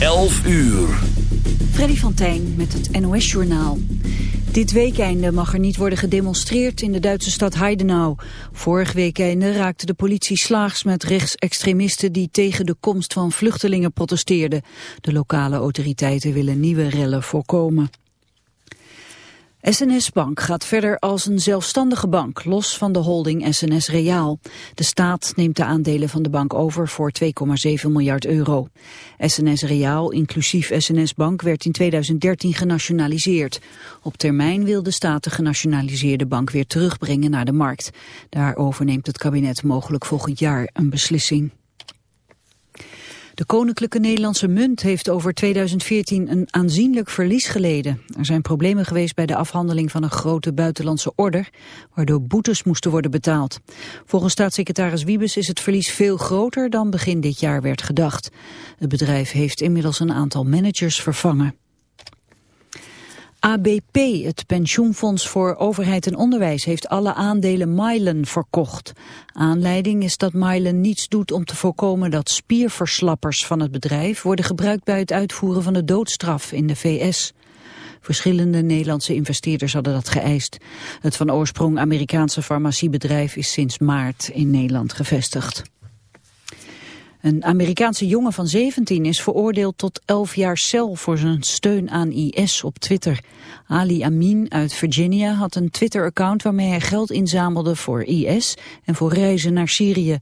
11 uur. Freddy van Tijn met het NOS-journaal. Dit weekende mag er niet worden gedemonstreerd in de Duitse stad Heidenau. Vorig weekende raakte de politie slaags met rechtsextremisten die tegen de komst van vluchtelingen protesteerden. De lokale autoriteiten willen nieuwe rellen voorkomen. SNS Bank gaat verder als een zelfstandige bank, los van de holding SNS Reaal. De staat neemt de aandelen van de bank over voor 2,7 miljard euro. SNS Reaal, inclusief SNS Bank, werd in 2013 genationaliseerd. Op termijn wil de staat de genationaliseerde bank weer terugbrengen naar de markt. Daarover neemt het kabinet mogelijk volgend jaar een beslissing. De Koninklijke Nederlandse Munt heeft over 2014 een aanzienlijk verlies geleden. Er zijn problemen geweest bij de afhandeling van een grote buitenlandse order, waardoor boetes moesten worden betaald. Volgens staatssecretaris Wiebes is het verlies veel groter dan begin dit jaar werd gedacht. Het bedrijf heeft inmiddels een aantal managers vervangen. ABP, het pensioenfonds voor overheid en onderwijs, heeft alle aandelen Mylen verkocht. Aanleiding is dat Mylen niets doet om te voorkomen dat spierverslappers van het bedrijf worden gebruikt bij het uitvoeren van de doodstraf in de VS. Verschillende Nederlandse investeerders hadden dat geëist. Het van oorsprong Amerikaanse farmaciebedrijf is sinds maart in Nederland gevestigd. Een Amerikaanse jongen van 17 is veroordeeld tot 11 jaar cel voor zijn steun aan IS op Twitter. Ali Amin uit Virginia had een Twitter-account waarmee hij geld inzamelde voor IS en voor reizen naar Syrië.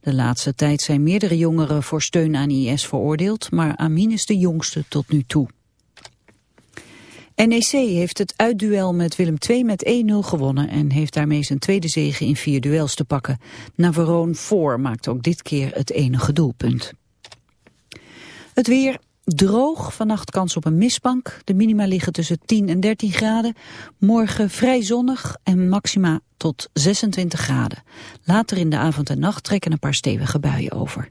De laatste tijd zijn meerdere jongeren voor steun aan IS veroordeeld, maar Amin is de jongste tot nu toe. NEC heeft het uitduel met Willem II met 1-0 gewonnen en heeft daarmee zijn tweede zege in vier duels te pakken. Navarone voor maakt ook dit keer het enige doelpunt. Het weer droog, vannacht kans op een mistbank. De minima liggen tussen 10 en 13 graden. Morgen vrij zonnig en maxima tot 26 graden. Later in de avond en nacht trekken een paar stevige buien over.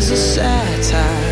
is a satire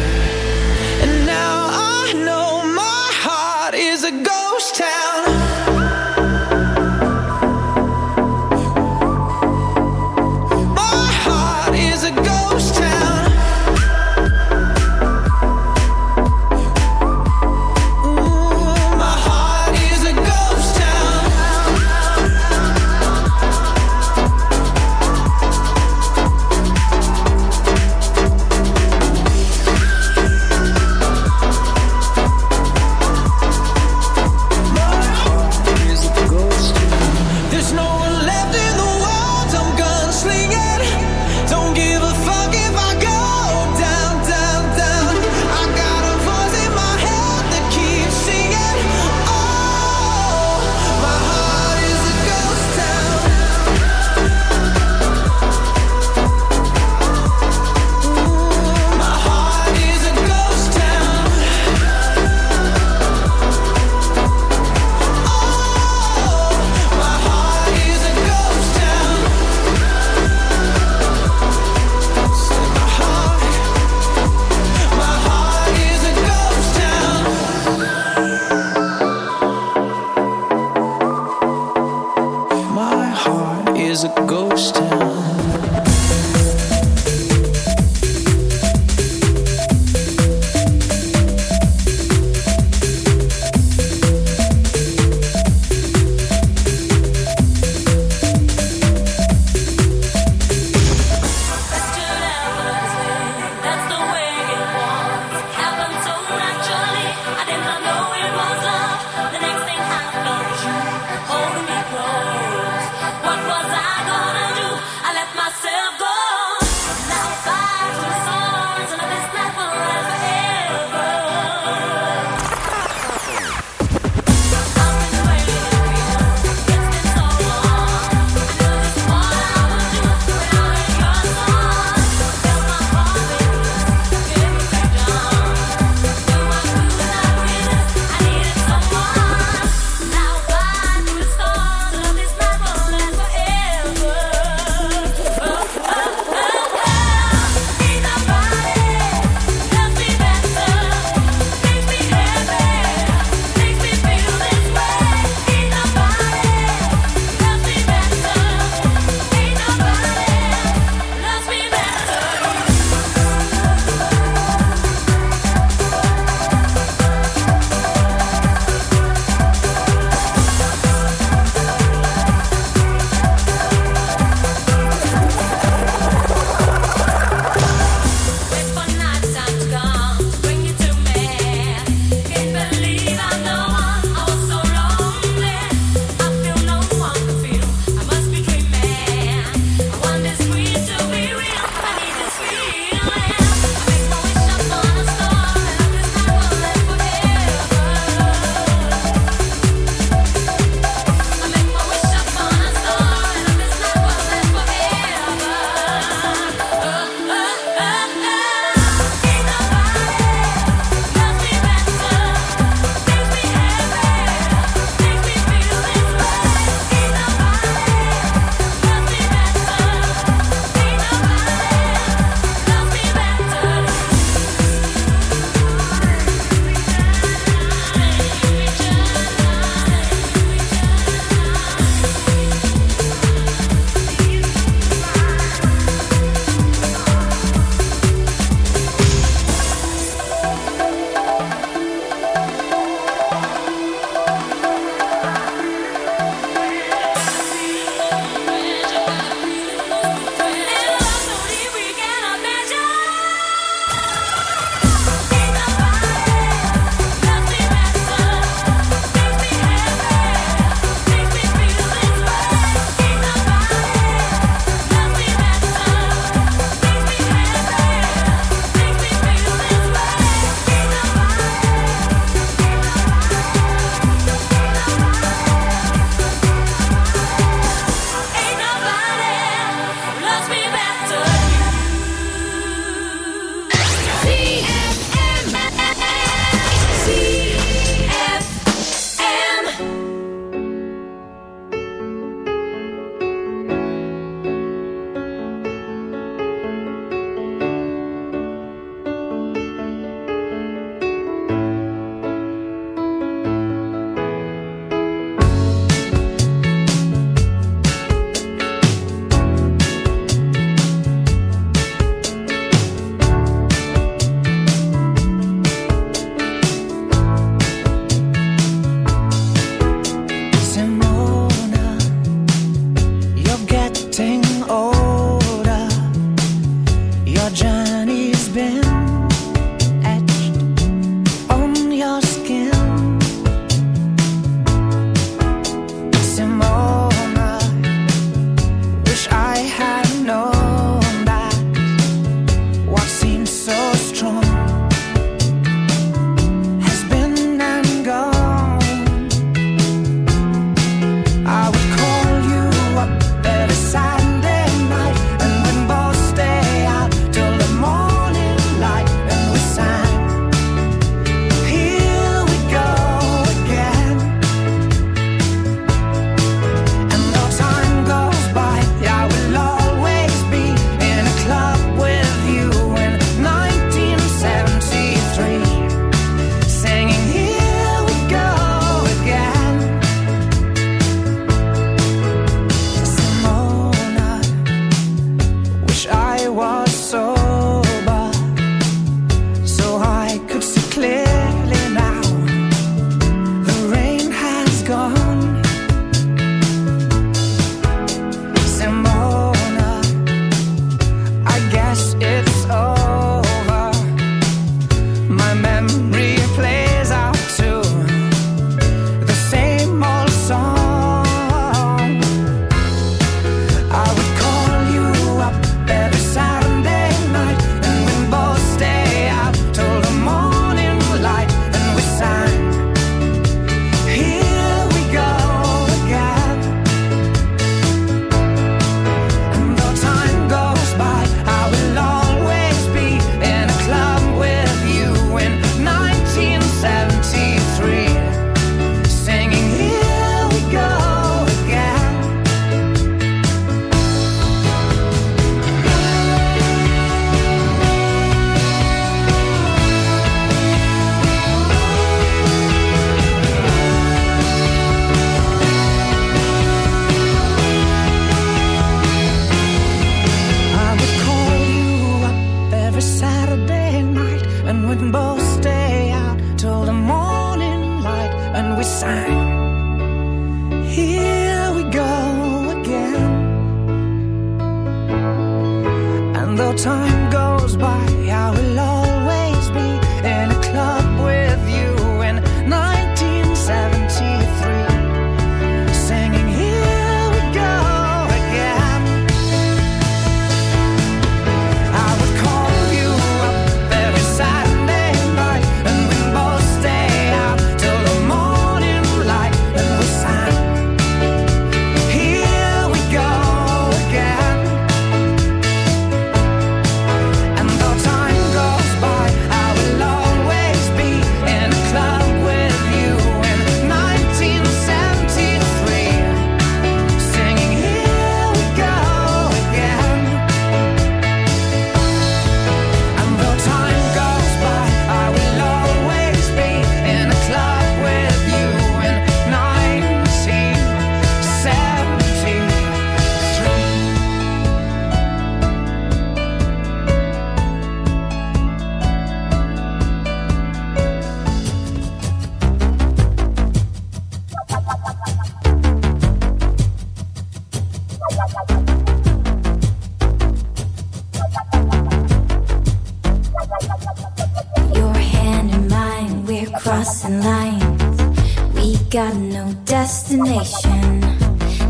We got no destination,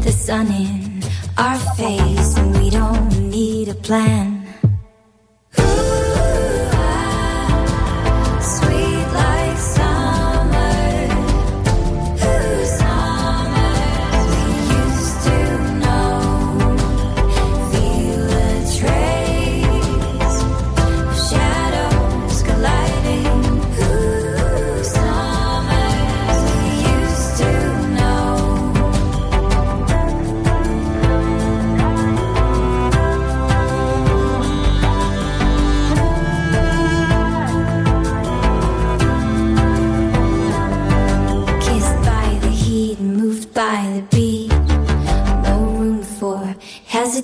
the sun in our face, and we don't need a plan.